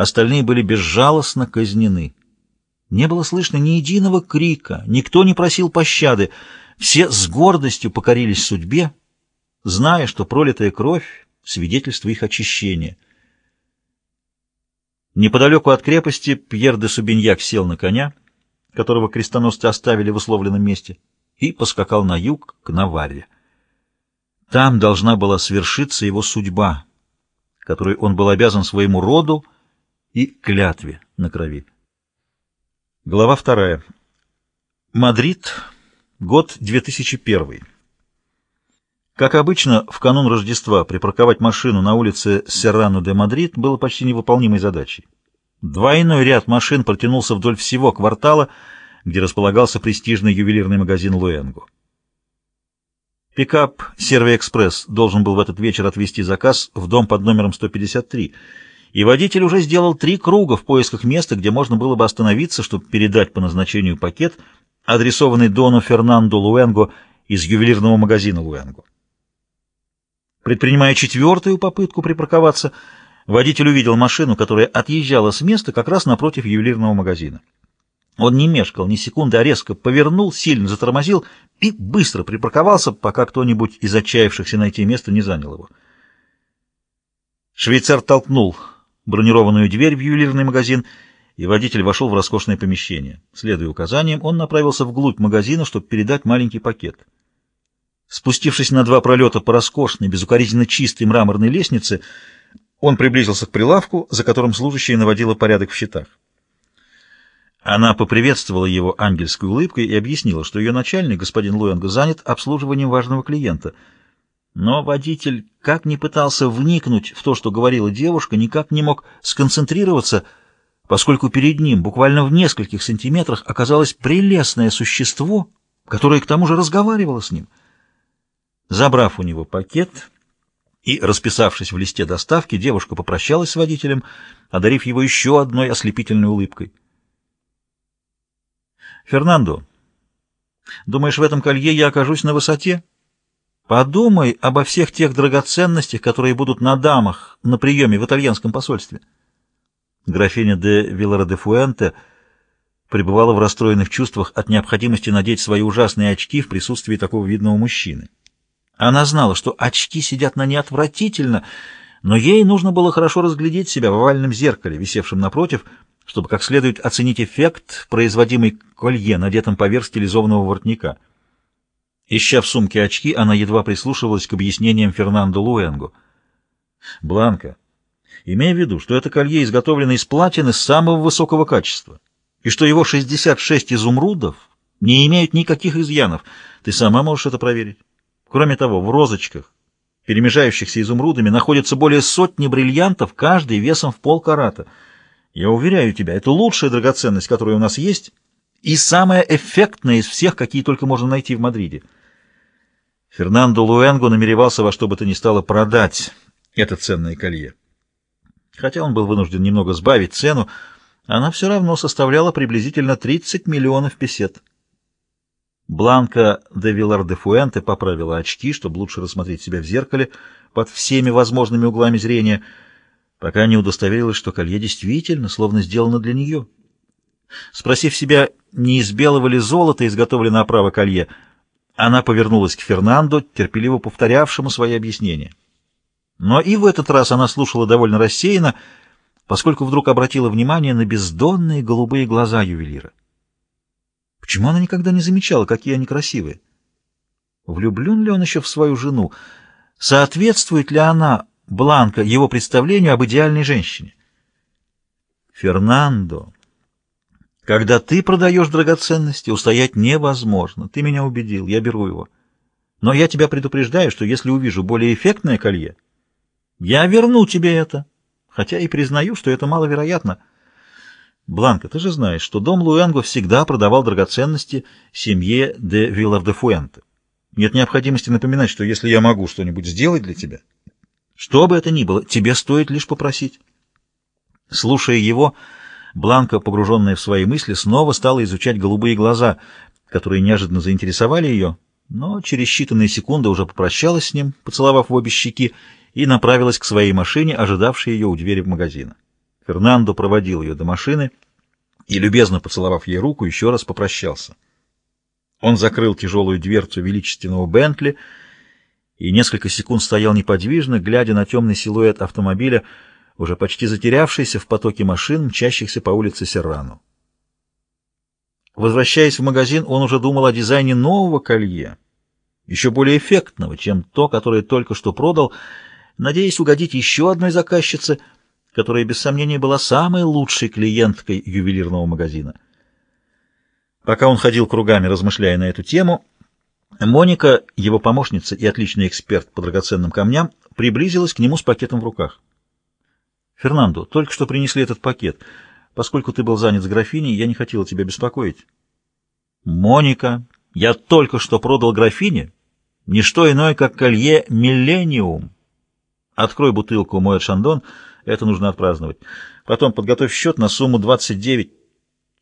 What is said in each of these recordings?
остальные были безжалостно казнены. Не было слышно ни единого крика, никто не просил пощады, все с гордостью покорились судьбе, зная, что пролитая кровь — свидетельство их очищения. Неподалеку от крепости Пьер де Субиньяк сел на коня, которого крестоносцы оставили в условленном месте, и поскакал на юг к Наварре. Там должна была свершиться его судьба, которой он был обязан своему роду и клятве на крови. Глава вторая. Мадрид. Год 2001. Как обычно, в канун Рождества припарковать машину на улице Серрано де Мадрид было почти невыполнимой задачей. Двойной ряд машин протянулся вдоль всего квартала, где располагался престижный ювелирный магазин Луэнго. Пикап «Сервий Экспресс» должен был в этот вечер отвезти заказ в дом под номером 153, и водитель уже сделал три круга в поисках места, где можно было бы остановиться, чтобы передать по назначению пакет, адресованный Дону Фернандо Луэнго из ювелирного магазина Луэнго. Предпринимая четвертую попытку припарковаться, водитель увидел машину, которая отъезжала с места как раз напротив ювелирного магазина. Он не мешкал ни секунды, а резко повернул, сильно затормозил и быстро припарковался, пока кто-нибудь из отчаявшихся найти место не занял его. Швейцар толкнул бронированную дверь в ювелирный магазин, и водитель вошел в роскошное помещение. Следуя указаниям, он направился вглубь магазина, чтобы передать маленький пакет. Спустившись на два пролета по роскошной, безукоризненно чистой мраморной лестнице, он приблизился к прилавку, за которым служащая наводила порядок в счетах. Она поприветствовала его ангельской улыбкой и объяснила, что ее начальник, господин Луэнго, занят обслуживанием важного клиента. Но водитель, как ни пытался вникнуть в то, что говорила девушка, никак не мог сконцентрироваться, поскольку перед ним, буквально в нескольких сантиметрах, оказалось прелестное существо, которое к тому же разговаривало с ним. Забрав у него пакет и расписавшись в листе доставки, девушка попрощалась с водителем, одарив его еще одной ослепительной улыбкой. Фернандо, думаешь, в этом колье я окажусь на высоте? Подумай обо всех тех драгоценностях, которые будут на дамах на приеме в итальянском посольстве. Графиня де Виллара де Фуэнте пребывала в расстроенных чувствах от необходимости надеть свои ужасные очки в присутствии такого видного мужчины. Она знала, что очки сидят на ней отвратительно, но ей нужно было хорошо разглядеть себя в овальном зеркале, висевшем напротив, чтобы как следует оценить эффект, производимый колье, надетым поверх стилизованного воротника. Ища в сумке очки, она едва прислушивалась к объяснениям Фернандо Луэнго. «Бланка, имея в виду, что это колье изготовлено из платины самого высокого качества, и что его 66 изумрудов не имеют никаких изъянов, ты сама можешь это проверить. Кроме того, в розочках, перемежающихся изумрудами, находится более сотни бриллиантов, каждый весом в полкарата — я уверяю тебя, это лучшая драгоценность, которая у нас есть, и самая эффектная из всех, какие только можно найти в Мадриде. Фернандо Луэнго намеревался во что бы то ни стало продать это ценное колье. Хотя он был вынужден немного сбавить цену, она все равно составляла приблизительно 30 миллионов песет. Бланка де Вилар де Фуэнте поправила очки, чтобы лучше рассмотреть себя в зеркале под всеми возможными углами зрения — пока не удостоверилась, что колье действительно словно сделано для нее. Спросив себя, не из белого ли золота изготовлена оправа колье, она повернулась к Фернандо, терпеливо повторявшему свои объяснения. Но и в этот раз она слушала довольно рассеянно, поскольку вдруг обратила внимание на бездонные голубые глаза ювелира. Почему она никогда не замечала, какие они красивые? Влюблен ли он еще в свою жену? Соответствует ли она Бланка его представлению об идеальной женщине. Фернандо, когда ты продаешь драгоценности, устоять невозможно. Ты меня убедил, я беру его. Но я тебя предупреждаю, что если увижу более эффектное колье, я верну тебе это, хотя и признаю, что это маловероятно. Бланка, ты же знаешь, что дом Луэнго всегда продавал драгоценности семье де Виллар де Фуэнте. Нет необходимости напоминать, что если я могу что-нибудь сделать для тебя, что бы это ни было, тебе стоит лишь попросить. Слушая его, Бланка, погруженная в свои мысли, снова стала изучать голубые глаза, которые неожиданно заинтересовали ее, но через считанные секунды уже попрощалась с ним, поцеловав в обе щеки, и направилась к своей машине, ожидавшей ее у двери в магазин. Фернандо проводил ее до машины и, любезно поцеловав ей руку, еще раз попрощался. Он закрыл тяжелую дверцу величественного Бентли и несколько секунд стоял неподвижно, глядя на темный силуэт автомобиля, уже почти затерявшийся в потоке машин, мчащихся по улице Серрано. Возвращаясь в магазин, он уже думал о дизайне нового колье, еще более эффектного, чем то, которое только что продал, надеясь угодить еще одной заказчице, которая без сомнения была самой лучшей клиенткой ювелирного магазина. Пока он ходил кругами, размышляя на эту тему, Моника, его помощница и отличный эксперт по драгоценным камням, приблизилась к нему с пакетом в руках. «Фернандо, только что принесли этот пакет. Поскольку ты был занят с графиней, я не хотела тебя беспокоить». «Моника, я только что продал графине не что иное, как колье «Миллениум». Открой бутылку «Мой Шандон», это нужно отпраздновать. Потом подготовь счет на сумму 29,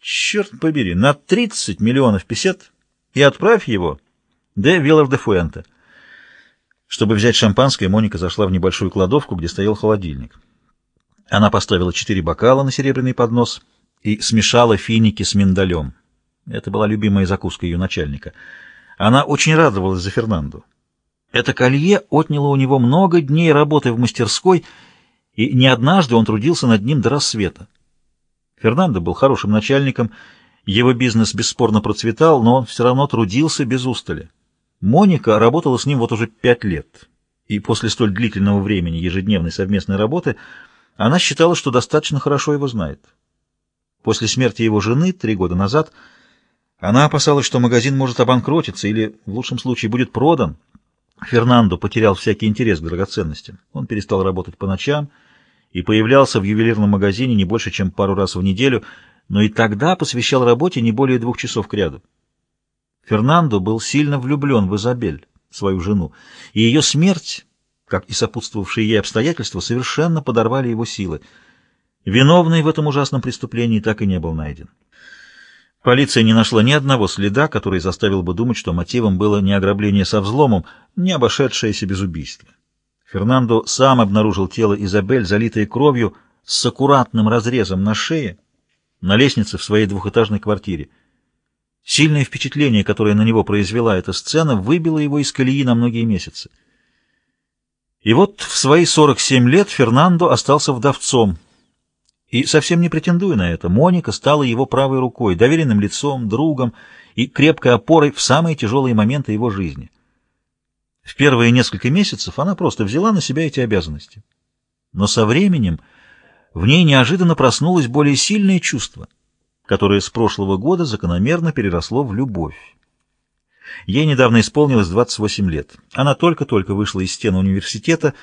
черт побери, на 30 миллионов песет и отправь его де Виллар де Фуэнте. Чтобы взять шампанское, Моника зашла в небольшую кладовку, где стоял холодильник. Она поставила четыре бокала на серебряный поднос и смешала финики с миндалем. Это была любимая закуска ее начальника. Она очень радовалась за Фернанду. Это колье отняло у него много дней работы в мастерской, и не однажды он трудился над ним до рассвета. Фернандо был хорошим начальником, его бизнес бесспорно процветал, но он все равно трудился без устали. Моника работала с ним вот уже пять лет, и после столь длительного времени ежедневной совместной работы она считала, что достаточно хорошо его знает. После смерти его жены три года назад она опасалась, что магазин может обанкротиться или, в лучшем случае, будет продан. Фернандо потерял всякий интерес к драгоценностям. Он перестал работать по ночам и появлялся в ювелирном магазине не больше, чем пару раз в неделю, но и тогда посвящал работе не более двух часов кряду. Фернандо был сильно влюблен в Изабель, свою жену, и ее смерть как и сопутствовавшие ей обстоятельства, совершенно подорвали его силы. Виновный в этом ужасном преступлении так и не был найден. Полиция не нашла ни одного следа, который заставил бы думать, что мотивом было не ограбление со взломом, не обошедшееся без убийства. Фернандо сам обнаружил тело Изабель, залитое кровью, с аккуратным разрезом на шее, на лестнице в своей двухэтажной квартире. Сильное впечатление, которое на него произвела эта сцена, выбило его из колеи на многие месяцы. И вот в свои 47 лет Фернандо остался вдовцом. И совсем не претендуя на это, Моника стала его правой рукой, доверенным лицом, другом и крепкой опорой в самые тяжелые моменты его жизни. В первые несколько месяцев она просто взяла на себя эти обязанности. Но со временем в ней неожиданно проснулось более сильное чувство, которое с прошлого года закономерно переросло в любовь. Ей недавно исполнилось 28 лет. Она только-только вышла из стен университета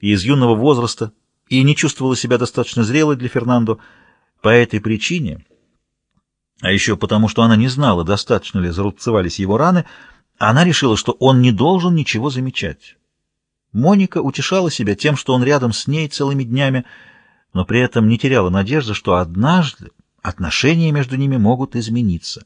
и из юного возраста и не чувствовала себя достаточно зрелой для Фернандо. По этой причине, а еще потому, что она не знала, достаточно ли зарубцевались его раны, она решила, что он не должен ничего замечать. Моника утешала себя тем, что он рядом с ней целыми днями, но при этом не теряла надежды, что однажды отношения между ними могут измениться.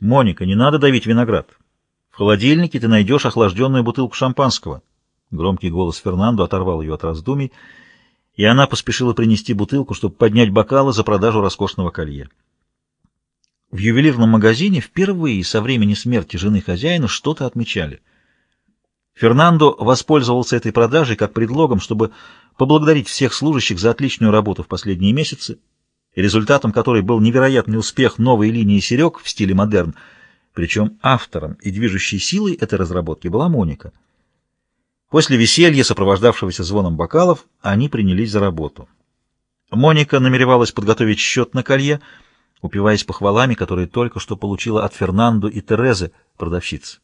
«Моника, не надо давить виноград. В холодильнике ты найдешь охлажденную бутылку шампанского». Громкий голос Фернандо оторвал ее от раздумий, и она поспешила принести бутылку, чтобы поднять бокалы за продажу роскошного колье. В ювелирном магазине впервые со времени смерти жены хозяина что-то отмечали. Фернандо воспользовался этой продажей как предлогом, чтобы поблагодарить всех служащих за отличную работу в последние месяцы результатом которой был невероятный успех новой линии серег в стиле модерн, причем автором и движущей силой этой разработки была Моника. После веселья, сопровождавшегося звоном бокалов, они принялись за работу. Моника намеревалась подготовить счет на колье, упиваясь похвалами, которые только что получила от Фернанду и Терезы, продавщиц.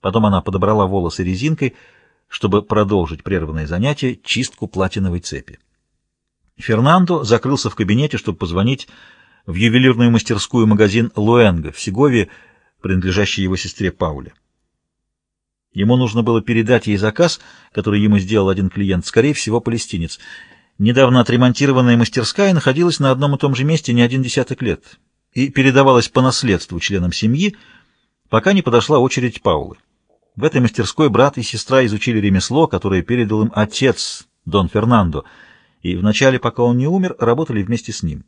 Потом она подобрала волосы резинкой, чтобы продолжить прерванное занятие чистку платиновой цепи. Фернандо закрылся в кабинете, чтобы позвонить в ювелирную мастерскую магазин Луэнго в Сегове, принадлежащий его сестре Пауле. Ему нужно было передать ей заказ, который ему сделал один клиент, скорее всего, палестинец. Недавно отремонтированная мастерская находилась на одном и том же месте не один десяток лет и передавалась по наследству членам семьи, пока не подошла очередь Паулы. В этой мастерской брат и сестра изучили ремесло, которое передал им отец Дон Фернандо — и вначале, пока он не умер, работали вместе с ним.